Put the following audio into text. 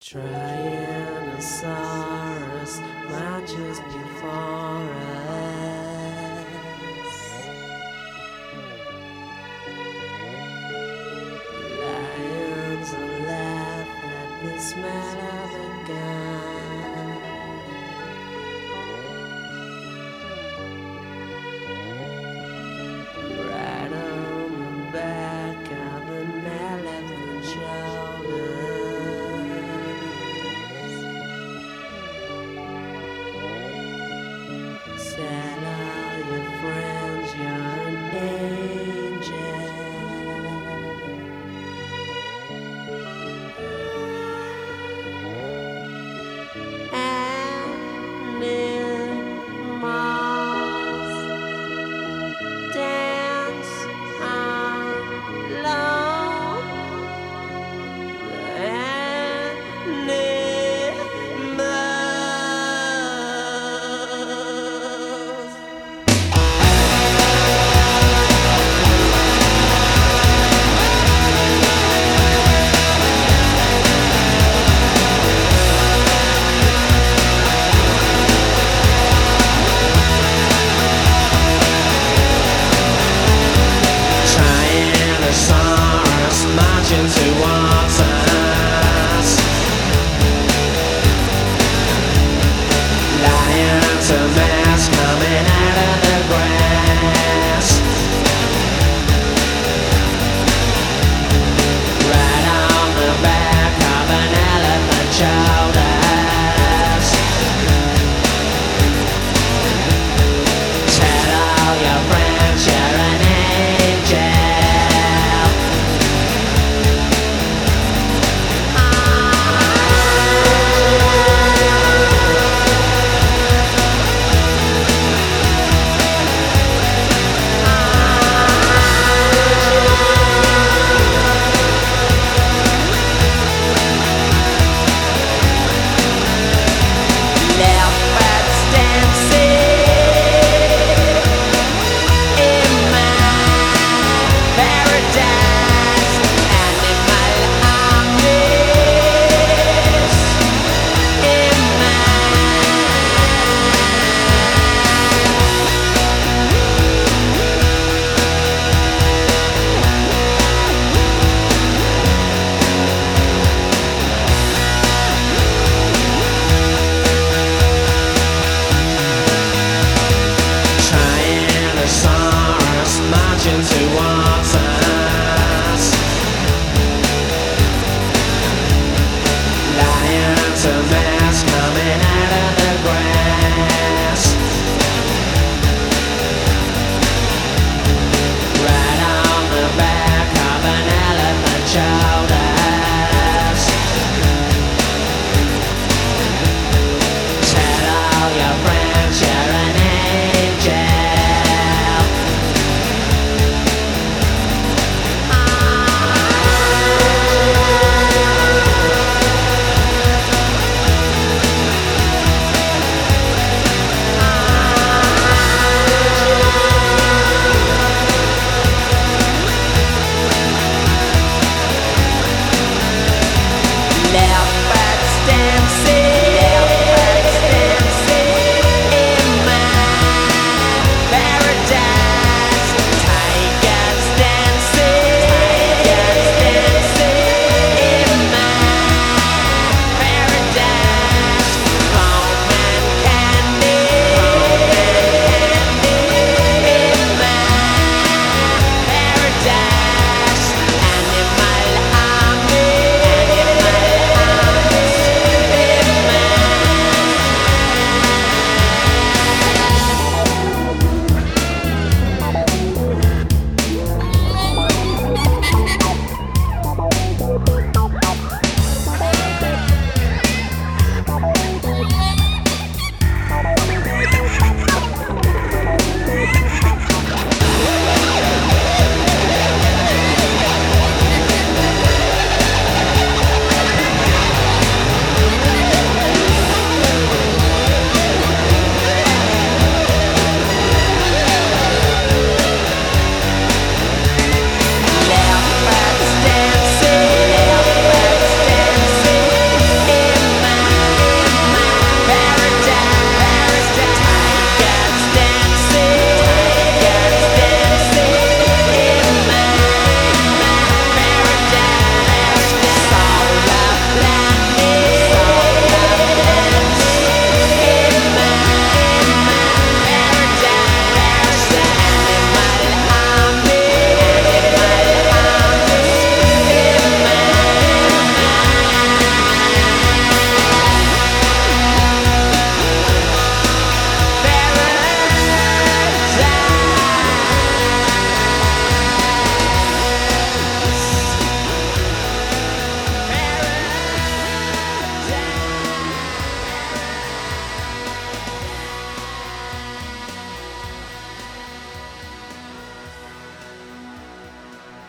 Tyrannosaurus matches before us.